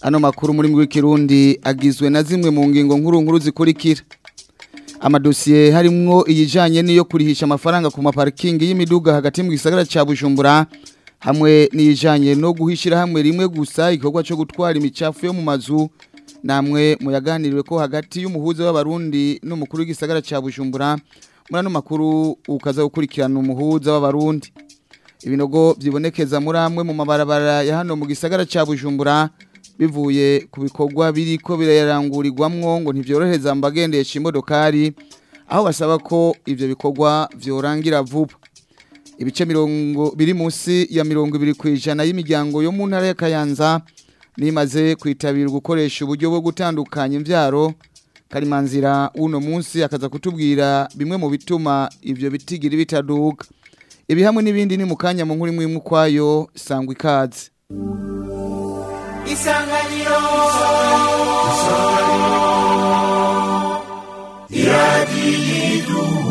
ano makuru muri mwe w'ikirundi agizwe na zimwe mu ngingo nkuru nkuru zikurikira amadosiye harimwo iyijanye n'iyo kurihisha amafaranga ku maparikingi y'imiduga hagati mu gisagara cya bujumbura hamwe n'iyijanye no guhishira hamwe rimwe gusa igikorwa cyo gutwara imicafu yo mu mazu namwe muyaganiriwe ko hagati y'umuhuza w'abarundi n'umukuru w'igisagara cya bujumbura muri ano makuru ukaza gukurikirana umuhuza w'abarundi ibinogo byibonekeza muri amwe mu mabarabara ya hano mu gisagara cya bujumbura bivuye ku bikorwa biriko ko birayarangurirwamwo ngo ntibyorohereza mbagendesha imodokari aho basaba ko ibyo bikorwa vyorangira vuba ibice mirongo biri munsi ya mirongo ibiri ku ijana y'imiryango yo mu ntara ya Kayanza nimaze kwitabira gukoresha uburyo bwo gutandukanya imbyaro karimanzira uno munsi akaza kutubwira bimwe mu bituma ibyo bitigiri bitaduka ibi n'ibindi ni mu kanya mu nkuru imwe imwe ukwayo sangwa ikaze isanganiro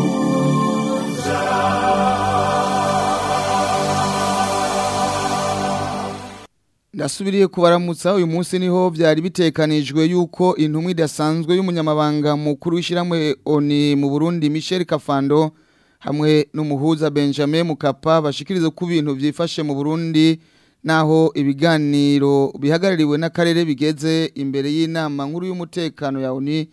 iradiyiduhuza ndasubiriye kubaramutsa uyu munsi niho byari bitekanijwe yuko intumwa idasanzwe y'umunyamabanga mukuru w'ishyirahamwe oni mu burundi michel kafando hamwe n'umuhuza benjamin mukapa bashikiriza ko ibintu byifashe mu burundi naho ibiganiro bihagarariwe n'akarere bigeze imbere y'inama nkuru y'umutekano ya oni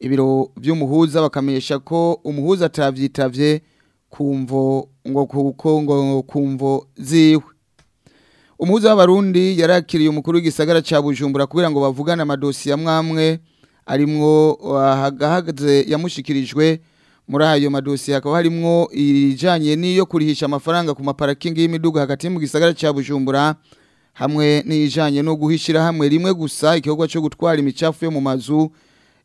ibiro by'umuhuza bakamesha ko umuhuza atavyitabye kumvo ngo kuko ngo kumvo ziwe umuhuza w'abarundi yarakiriye umukuru w'igisagara cya Bujumbura kugira ngo bavugane amadosiye amwamwe arimwo ahagaze ah, yamushikirijwe muri ayo madosiye hakaba harimwo irijanye n'iyo kurihisha amafaranga ku maparakingi y'imiduga hagati mu gisagara ca Bujumbura hamwe ijanye no guhishira hamwe rimwe gusa ikikorwa cyo gutwara imicafu yo mu mazu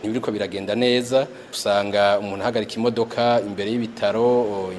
ntibiriko biragenda neza usanga umuntu ahagarika imodoka imbere y'ibitaro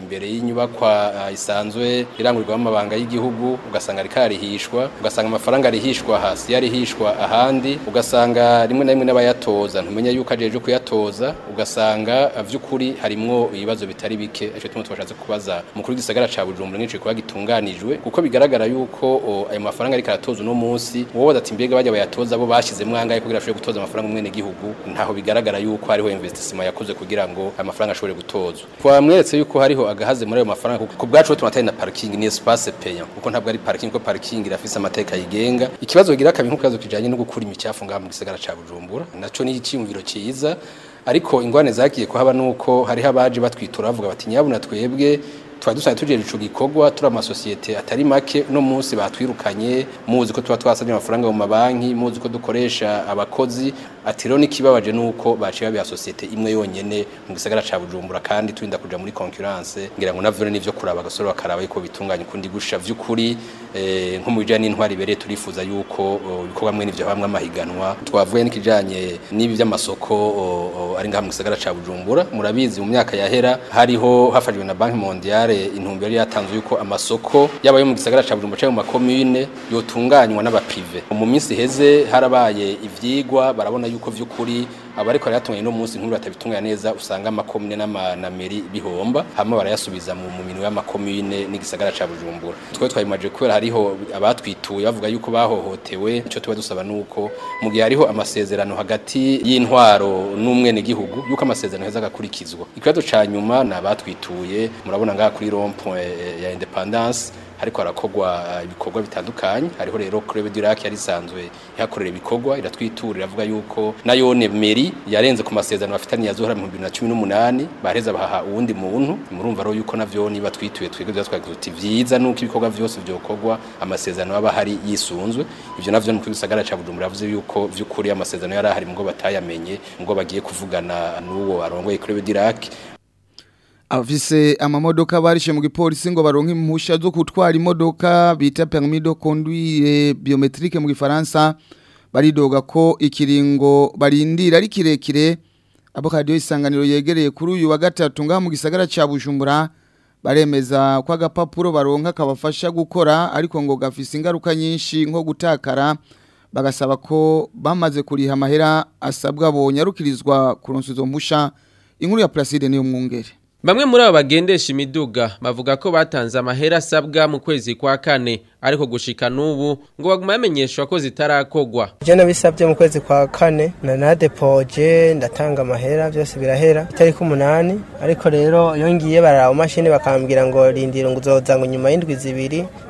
imbere y'inyubakwa isanzwe irangurirwamo amabanga y'igihugu ugasanga ariko arihishwa ugasanga amafaranga arihishwa hasi yarihishwa ahandi ugasanga rimwe na rimwe n'abayatoza ntumenya yuko ajeje kuyatoza ugasanga gisagara vy'ukuri harimo ibibazo bitari bike ariko tumwe twashatse kubaza mukuru w'igisagara ca Bujumbura n'ico kuba gitunganijwe kuko bigaragara yuko ayo mafaranga ariko aratoza no munsi wowe ati mbega bajya bayatoza bo bashizemo angahe kugira ashobore gutoza amafaranga umwene gihugu ntaho bigaragara yuko hariho investment yakoze kugira ngo amafaranga ashobore gutozwa twamweretse yuko hariho agahaze muri ayo mafaranga ku bwacu tunatari na parking ni espace payant kuko ntabwo ari parking ko parking irafise amateka yigenga ikibazo kigira kabintu kibazo kijanye no gukura imicafu ngaha mu gisagara ca Bujumbura naco ni icyumviro cyiza ariko ingwane zagiye kuhaba nuko hariho abaje batwitura bavuga bati nyabuna twebwe twari dusanzwe tugejeje ico gikorwa turi amasosiyete atari make uno munsi batwirukanye muzi ko tuba twasabye amafaranga mu mabanki muzi ko dukoresha abakozi ati rero n'ikibabaje ni uko baciye babiha sosiyete imwe yonyine mu gisagara cya bujumbura kandi turinda kujya muri concurrence ngira ngo navyo n'ivyo kuraba agasore bakaraba yuko bitunganya ukundi gusha vy'ukuri eh, nko mu bijanye n'intwari ibereye turifuza yuko ibikorwa mwe n'ivyo hamwe amahiganwa twavuye n'ikijanye n'ibi by'amasoko ari ngaha mu gisagara cya bujumbura murabizi mu myaka yahera hariho hafashwe na banki mondiale intumbero yari yatanzwe yuko amasoko yaba yo mu gisagara cya bujumbura cyangwa mu makomune yotunganywa n'abapive mu minsi iheze harabaye ibyigwa barabona yuko vy'ukuri abariko barayatunganya no munsi nkuru batabitunganya neza usanga amakomune n'amanameri bihomba hama barayasubiza mu mumino y'amakomune n'igisagara ca Bujumbura twe twayimaje kubera hariho abatwituye bavuga yuko bahohotewe cyo tuba dusaba nuko mu gihe hariho amasezerano hagati y'intwaro n'umwene gihugu yuko amasezerano heza agakurikizwa ikibazo ca nyuma na batwituye murabona ngaha kuri rond point ya Independence. hariko harakogwa uh, ibikorwa bitandukanye hariho rero Club du Lac yari sanswe ihakorera ibikorwa iratwiturira avuga yuko nayone meri yarenze ku masezerano bafitanye ya mu 2018 bareza bahaha uwundi muntu murumva ro yuko navyo niba twituye twego byatwagize uti vyiza nuko ibikorwa vyose byokogwa amasezerano aba hari yisunzwe ivyo navyo nuko bisagara ca Bujumbura avuze yuko vyukuri amasezerano yari ahari ngo batayamenye ngo bagiye kuvugana n'uwo arongoye Club du Lac abafise amamodoka barishe mu gipolisi ngo baronke impusha zo gutwara imodoka bita permis de conduire eh, biometrique mu gifaransa baridoga ko ikiringo barindira ari kirekire abo kadiyo isanganiro yegereye kuri uyu wa gatatu ngaha mu gisagara ca Bujumbura baremeza ko agapapuro baronka kabafasha gukora ariko ngo gafise ingaruka nyinshi nko gutakara bagasaba ko bamaze kuriha amahera asabwa bonyarukirizwa kuronsa izo mpusha inkuru ya Plaside niyo mwungere Bamwe muri abo bagendesha imiduga bavuga ko batanze amahera asabwa mu kwezi kwa kane ariko gushika n'ubu ngo baguma bamenyeshwa ko zitarakogwa je nabisabye mu kwezi kwa kane na nadepoje ndatanga amahera byose birahera itariki umunani ariko rero iyo ngiye bararaba mashini bakambwira ngo rindira ngo uzoza ngo nyuma y'indwi zibiri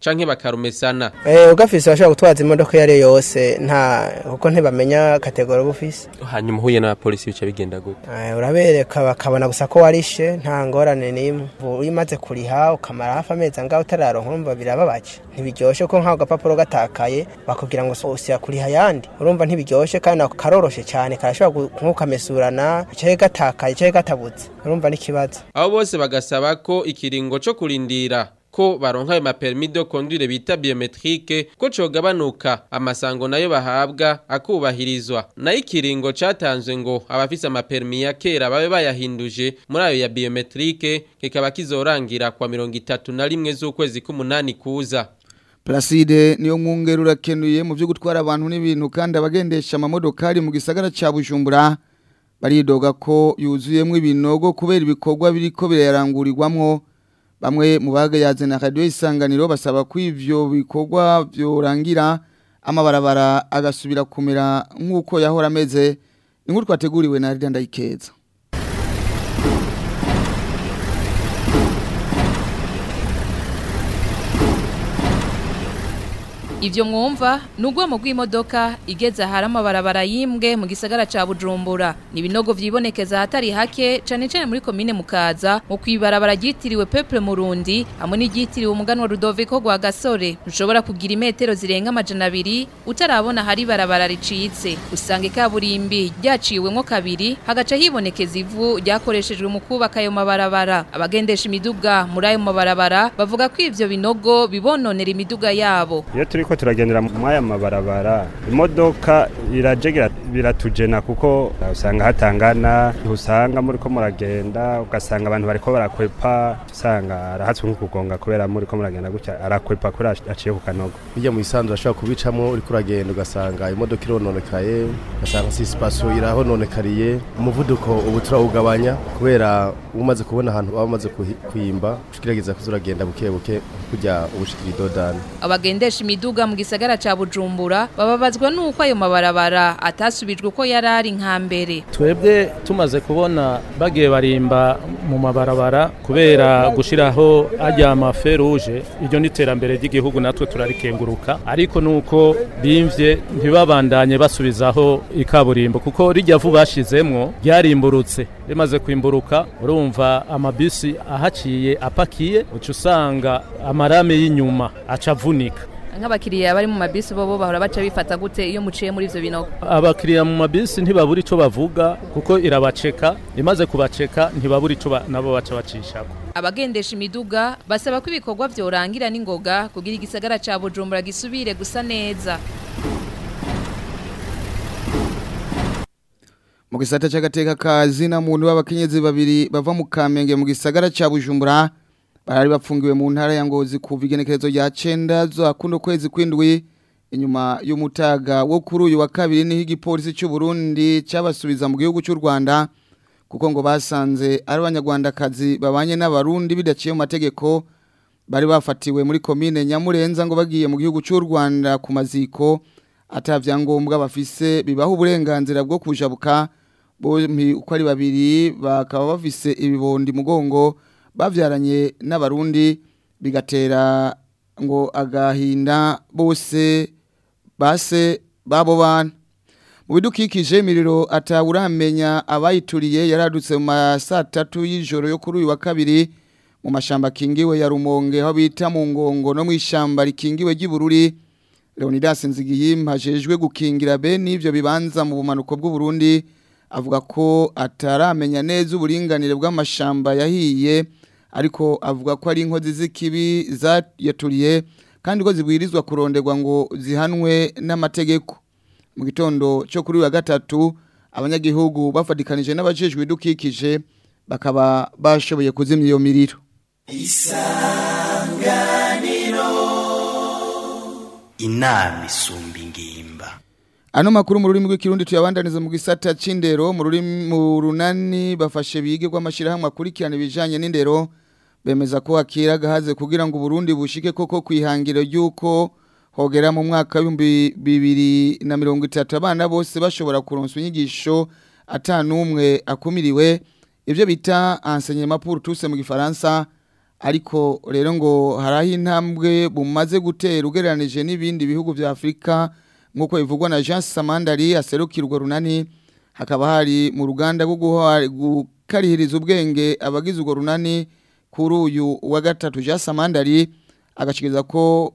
canke bakarumesana eh ugafise bashaka gutwaza imodoka yari yose nta kuko ntibamenya kategori bufise hanyuma uhuye polisi bica bigenda gute eh urabereka bakabona gusa ko warishe nta ngorane nimwe uyimaze kuriha ukamara hafi amezi angahe utararonkoma birababaca ntibiryoshe ko nk'aho agapapuro gatakaye bakubwira ngo usiya kuriha yandi urumva ntibiryoshe kandi karoroshe cyane cyane karashobora nk'ukamesurana icyaye gatakaye icyaye gatabutse urumva n'ikibazo abo bose bagasaba ko ikiringo cyo kurindira ko baronka ayo maperimi do conduire bita biometrike ko cogabanuka amasango nayo bahabwa akubahirizwa nayo ikiringo catanzwe ngo abafise amaperimi ya kera babe bayahinduje muri ayo ya biometrike kikaba kizorangira kwa mirongo itatu na rimwe z'ukwezi k'umunani kuza Placide niyo mwungere urakenuye mu byo gutwara abantu n'ibintu kandi abagendesha amamodokari mu gisagara cya Bujumbura baridoga ko yuzuyemo ibinogo kubera ibikorwa biriko birarangurirwamo bamwe mu bagayaze na radio isanganiro basaba ko ivyo bikorwa byorangira amabarabara agasubira kumera nk'uko yahora ameze inkuru twateguriwe na Ridanda Ikeza ivyo mwumva n'ugwamo rw'imodoka igeze ahari amabarabara y'imbwe mu gisagara ca bujumbura ni ibinogo vyibonekeza hatari hake cane cane muri komine mukaza mu kw'ibarabara ryitiriwe peple murundi hamwe n'iryitiriwe umuganwa rudoviko rwa gasore rushobora kugira imetero zirenga amajana abiri utarabona hari barabara ricitse usanga ikaburimbi ryaciwemwo kabiri hagaca hibonekeza ivu ryakoreshejwe mu kubaka ayo mabarabara abagendesha imiduga muri ayo mabarabara bavuga ko ivyo binogo bibononera imiduga yabo iyo turiko turiko turagendera mwaya mabarabara imodoka irajegera biratujena kuko usanga hatangana usanga muriko muragenda ugasanga abantu bariko barakwepa usanga arahatswe nkukugonga kubera muriko muragenda gutya arakwepa kubera aciye ku bijya mu isanzu ashobora kubicamo uriko uragenda ugasanga imodoka irononekaye ugasanga si sipasiyo irahononekariye umuvuduko ubu turawugabanya kubera umaze kubona ahantu waba umaze kuhimba ugerageza kuzuragenda buke buke kujya ubushikira idodani abagendesha imiduga bakorerwa mu gisagara cya bujumbura bababazwa n'uko ayo mabarabara atasubijwe uko yari ari nka mbere twebwe tumaze kubona bagiye barimba mu mabarabara kubera gushyiraho ajya amaferuje iryo ni iterambere ry'igihugu natwe turarikenguruka ariko nuko bimvye ntibabandanye basubizaho ikaburimbo kuko rijya vuba bashizemwo ryarimburutse rimaze kwimburuka urumva amabisi ahaciye apakiye uca usanga amarame y'inyuma aca avunika nk'abakiriya bari mu mabisi bo bahora baca bifata gute iyo muciye muri ivyo binogo abakiriya mu mabisi ntibabura ico bavuga kuko irabaceka imaze kubaceka ntibabura ico nabo baca bacishako abagendesha imiduga basaba ko ibikorwa vyorangira n'ingoga kugira igisagara ca Bujumbura gisubire gusa neza mu gisata c'agateka ka zina muntu w'abakenyezi babiri bava mu Kamenge mu gisagara ca Bujumbura barari bafungiwe mu ntara ya ngozi kuva igenekerezo rya cenda za kwezi kw'indwi inyuma y'umutaga wo kuri uyu wa kabiri niho igipolisi cy'u Burundi cyabasubiza mu gihugu cy'u Rwanda kuko ngo basanze ari abanyarwandakazi babanye n'abarundi bidaciye mu mategeko bari bafatiwe muri komine Nyamurenza ngo bagiye mu gihugu cy'u Rwanda ku maziko atavyangombwa bafise bibaho uburenganzira bwo kujabuka bompi uko ari babiri bakaba bafise ibibondi mugongo babyaranye n'abarundi bigatera ngo agahinda bose base babo bana mu bidukikije miriro ataburamenya abayituriye yaradutse mu masatatu y'ijoro yo kuri uyu wa kabiri mu mashamba Kingiwe ya rumonge aho bita mu ngongo no mu ishyamba rikingiwe ry'ibururi leonidas nzigiyimba gukingira bene ibyo bibanza mu bumanuko bw’u Burundi avuga ko ataramenya neza uburinganire bw'amashamba yahiye ariko avuga ko ari inkozi z'ikibi zayaturiye kandi ko zibwirizwa kuronderwa ngo zihanwe n'amategeko mu gitondo cyo kuri wa gatatu abanyagihugu bafatikanije n'abajejwe idukikije bakaba bashoboye kuzimya iyo miriro isanganiro inama isumba ingimba ano makuru mu rurimi rw'ikirundi tuyabandaniza mu gisata c'indero mu rurimi mu runani bafashe bige rw'amashirahamwe akurikirana ibijanye n'indero bemeza ko hakira gahaze kugira ngo Burundi bushike koko kwihangiro yuko hogera mu mwaka wa 2030 abana bose bashobora kuronswa inyigisho atanumwe akumiriwe ibyo bita enseignement pour tous mu gifaransa ariko rero ngo haraho intambwe bumaze gutera ugereranije n'ibindi bihugu vya Afrika nk'uko bivugwa na Jean Samandari aserukirwa runani hakaba hari mu ruganda rwo gukarihiriza ubwenge abagize urwo runani kuri uyu wa gatatu Jason Mandari agashikiriza ko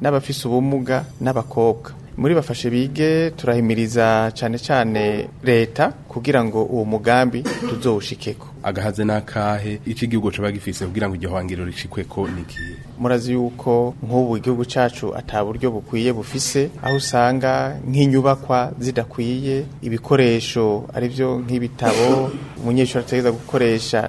n'abafise ubumuga n'abakobwa muri bafashe bige turahimiriza cane cane leta kugira ngo uwo mugambi tuzowushikeko agahaze n'akahe iki gihugu caba gifise kugira ngo igihwangiro rishikweko nikihe murazi yuko nk'ubu igihugu cacu ata buryo bukwiye bufise aho usanga nk'inyubakwa zidakwiye ibikoresho ari byo nk'ibitabo umunyeshuri ategeza gukoresha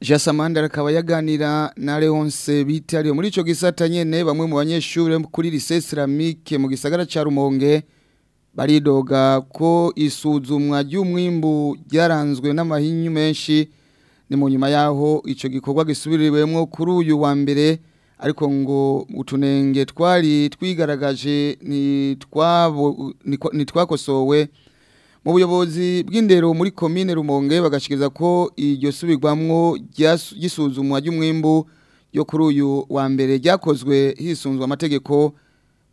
Jasamanda akaba yaganira na Leonse biti ari muri ico gisata nyene bamwe mu banyeshure kuri lycée Islamique mu gisagara ca Rumonge baridoga ko isuzumwa ry'umwimbu ryaranzwe n'amahinyu menshi ni mu nyuma yaho ico gikorwa gisubiriwemwo kuri uyu wa mbere ariko ngo utunenge twari twigaragaje ni twakosowe mu buyobozi bw'indero muri komine rumonge bagashikiriza ko iryo subirwamwo ry'isuzumwa ry'umwimbu yo kuri uyu wa mbere ryakozwe hisunzwa amategeko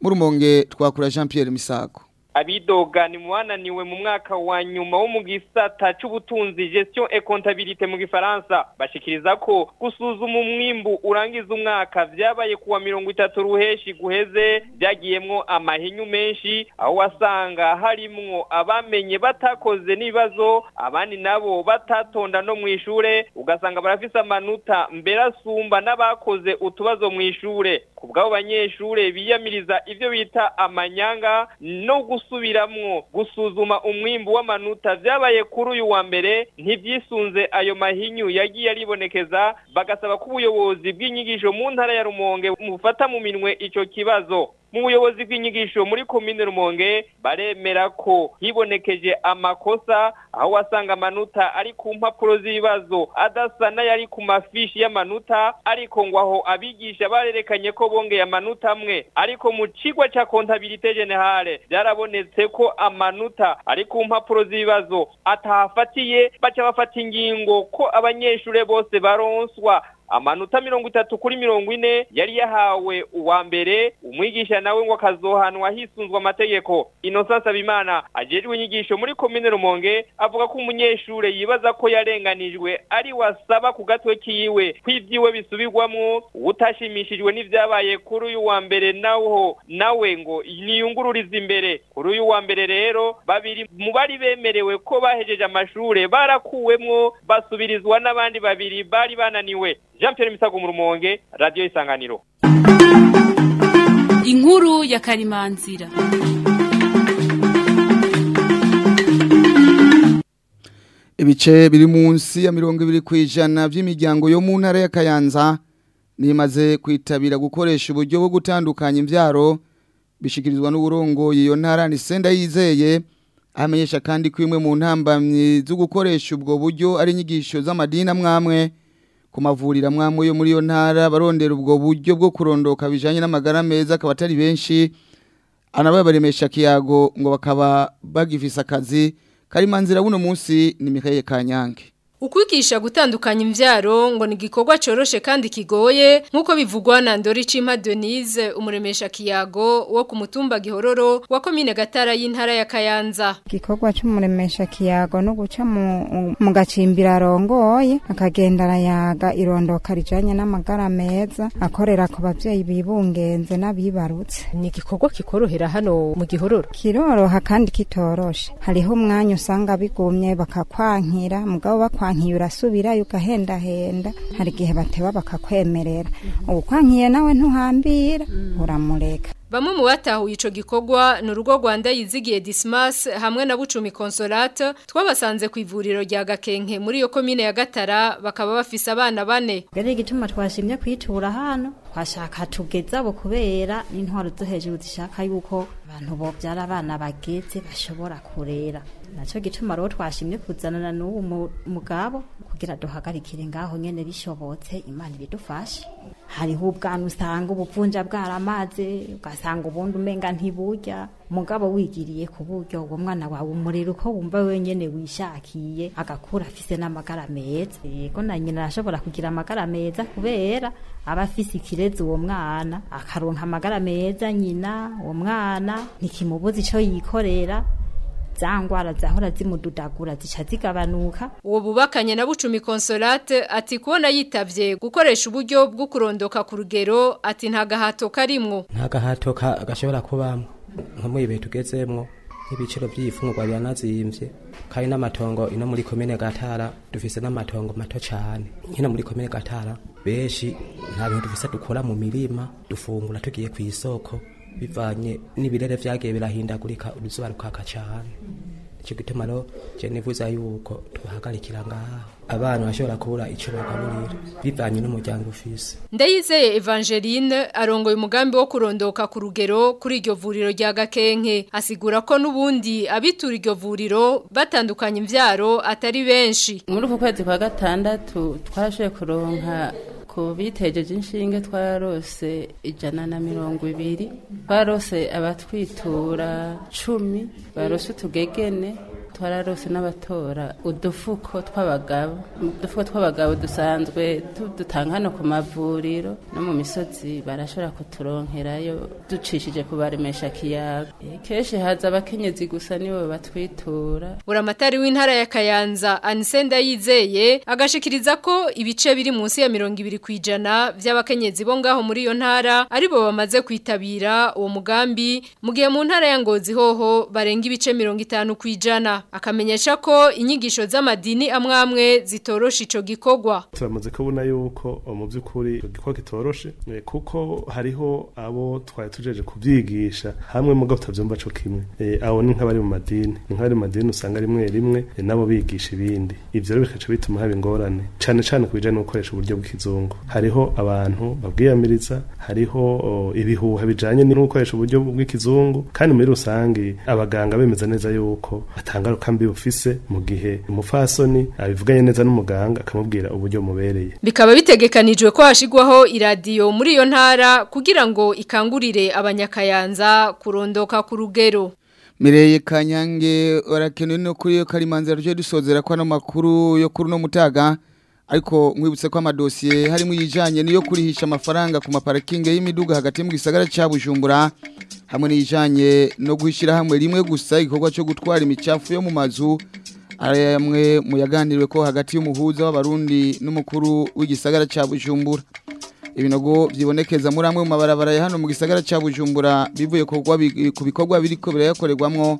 muri rumonge twakura jean Pierre misago abidoga ni mu niwe mu mwaka wa nyuma wo mu gisata c'ubutunzi gestion et comptabilité mu gifaransa bashikiriza ko gusuzuma umwimbu urangiza umwaka vyabaye kuwa mirongo itatu ruheshi guheze vyagiyemwo amahinyu menshi aho wasanga harimwo abamenye batakoze n'ibibazo abandi nabo batatonda no mw'ishure ugasanga barafise amanota mbere asumba n'abakoze utubazo mw'ishure ishure bw'abo banyeshure biyamiriza ivyo bita amanyanga no gusa gusubiramo gusuzuma umwimbu w'amanota byabaye kuri uyu wa mbere ntibyisunze ayo mahinyu yagiye aribonekeza bagasaba ko ubuyobozi bw'inyigisho mu ntara ya rumonge bufata mu minwe icyo kibazo mu bw'inyigisho muri komine rumonge baremera ko hibonekeje amakosa aho wasanga amanota ari ku mpapuro z'ibibazo adasa n'ayari ku mafishi y'amanota ariko ngo aho abigisha barerekanye ko bongeye amanota amwe ariko mu kigo cya kontabirite generale byarabonetse ko amanota ari ku mpapuro z'ibibazo atahafatiye baca ingingo ko abanyeshure bose baronswa amanota mirongo itatu kuri mirongo ine yari yahawe uwa mbere umwigisha nawe ngo akazohanwa hisunzwe amategeko inosansi abimana agejwe inyigisho muri komine rumonge avuga ko umunyeshuri yibaza ko yarenganijwe ari wasaba ku gatwe kiwe kw'ibyiwe bisubirwamo utashimishijwe n'ibyabaye kuri uyu wa mbere naho nawe ngo niyungururize imbere kuri uyu wa mbere rero babiri mu bari bemerewe ko bahejeje amashuri barakuwemo basubirizwa n'abandi babiri bari bananiwe jean Pierre misago mu rumonge radiyo inkuru ya karimanzira ibice biri munsi ya mirongo ibiri ku ijana by'imiryango yo mu ntara ya kayanza nimaze kwitabira gukoresha uburyo bwo gutandukanya imbyaro bishikirizwa n'uburongoye iyo ntara nisenda yizeye amenyesha kandi ko mu ntambamyi zo gukoresha ubwo buryo ari inyigisho z'amadini amwamwe ku mavuriro amwamwe yo muri iyo ntara barondera ubwo buryo bwo kurondoka bijanye n'amagara meza akaba atari benshi anababaremesha kiyago ngo bakaba bagifise akazi karimanzira buno munsi ni mikaye kanyange Ukwigisha gutandukanya imvyaro ngo ni igikorwa coroshe kandi kigoye nkuko bivugwa na Ndori Cimpa Denise umuremesha kiyago wo ku mutumba Gihororo wa komine Gatara y'intara ya Kayanza. Igikorwa cy'umuremesha kiyago no guca mu, mu gacimbira rongoye akagenda yaga irondoka rijanye n'amagara meza akorera ku bavyeyi bibungenze n'abibarutse. Ni igikorwa kikorohera hano mu Gihororo. Kiroroha kandi kitoroshe. Hariho umwanya usanga bigumye bakakwankira mugabo bakwa ukwankiye urasubirayo ugahendahenda hari igihe bateba bakakwemerera ubukwankiye nawe ntuhambira mm. uramureka Bamwe mu batahuye ico gikogwa ni urugo Rwanda yizigiye Dismas hamwe na Bucumi Consolate twabasanze ku ivuriro rya Gakenke muri yo komine ya Gatara bakaba bafise abana bane. Yari igituma twashimye kwitura hano twashaka tugeza bo kubera n'intwaro zo hejuru zishaka yuko abantu bobyara abana bageze bashobora kurera. Naco gituma rero twashimye kuzanana n'uwo mugabo kugira duhagarikire ngaho nyene bishobotse Imana ibidufashe. hariho ubwana usanga ubuvunja bwaramaze ugasanga ubundi umenga ntiburya mugabo wigiriye ku buryo uwo mwana wawe umuriro uko wumva wenyine wishakiye agakura afise n'amagara meza yego na nyina arashobora kugira amagara meza kubera aba afise ikirezi uwo mwana akaronka amagara meza nyina uwo mwana ntikimubuza icyo yikorera zangwara zahora zimududagura zica zigabanuka uwo bubakanye na bucumi consolate ati kubona yitavye gukoresha uburyo bwo kurondoka ku rugero ati nta gahato karimwo nta gahato gashobora kubamwo nko mu ibihe tugezemwo ibiciro by'ifungurwa biranazimvye kandi n'amatongo ino muri komine gatara dufise n'amatongo mato cyane nkino muri komine gatara benshi nta bintu dufise dukora mu mirima dufungura tugiye ku isoko bivanye n'ibirere byagiye birahindagurika uruzuba rukaka cyane icyo gituma rero je nivuza yuko tuhagarikira ngaho abana bashobora kubura icyo bagaburira bivanye n'umuryango ufise ndayizeye evangeline arongoye umugambi wo kurondoka ku rugero kuri iryo vuriro rya gakenke asigura ko n'ubundi abitura iryo vuriro batandukanye imbyaro atari benshi muri uku kwezi kwa gatandatu twarashoboye kuronka ko bitejeje inshinge twararose ijana na mirongo ibiri twararose abatwitura cumi barose utugegene twararose n'abatora udufuko tw'abagabo udufuko tw'abagabo dusanzwe dutanga ku mavuriro no mu misozi barashobora kuturonkerayo ducishije kubaremesha kiyaga eh, kenshi haza abakenyezi gusa nibo batwitura buramatari w'intara ya kayanza anisenda yizeye agashikiriza ko ibice biri munsi ya mirongo ibiri ku ijana by'abakenyezi bo ngaho muri iyo ntara aribo bamaze kwitabira uwo mugambi mu gihe mu ntara ya ngozi hoho barenga ibice mirongo itanu ku ijana akamenyesha ko inyigisho z'amadini amwe amwe zitorosha ico gikogwa turamaze kubona yuko mu by'ukuri gikogwa kitoroshe e, kuko hariho abo twari tujeje kuvyigisha hamwe mu gafata byumba cyo kimwe e, abo ni nk'abari mu madini ni nk'abari mu madini usanga rimwe rimwe e, nabo bigisha ibindi ibyo rero bikaca bituma haba ingorane cyane cyane kubijanye no gukoresha uburyo bw'ikizungu hariho abantu babwiyamiriza hariho ibihuha bijanye no gukoresha uburyo bw'ikizungu kandi muri rusange abaganga bemeza neza yuko batangaruka ingaruka mbi bufise mu gihe umufasoni abivuganye neza n'umuganga akamubwira uburyo mubereye bikaba bitegekanijwe ko hashigwaho iradiyo muri iyo ntara kugira ngo ikangurire abanyakayanza kurondoka ku rugero Mireye Kanyange warakenwe no kuri yo karimanzira ryo dusozera kwa no makuru yo kuri no mutaga ariko mwibutse ko amadosiye harimo iyijyanye n'iyo kurihisha amafaranga ku maparakingi y'imiduga hagati mu gisagara cya bujumbura hamwe n'iyijyanye no gushyira hamwe rimwe gusa igikorwa cyo gutwara imicafu yo mu mazu amwe mu ko hagati y'umuhuza w'abarundi n'umukuru w'igisagara cya bujumbura ibinogo byibonekeza muri amwe mu mabarabara ya hano mu gisagara cya bujumbura bivuye ku bikorwa biri ko birayakorerwamo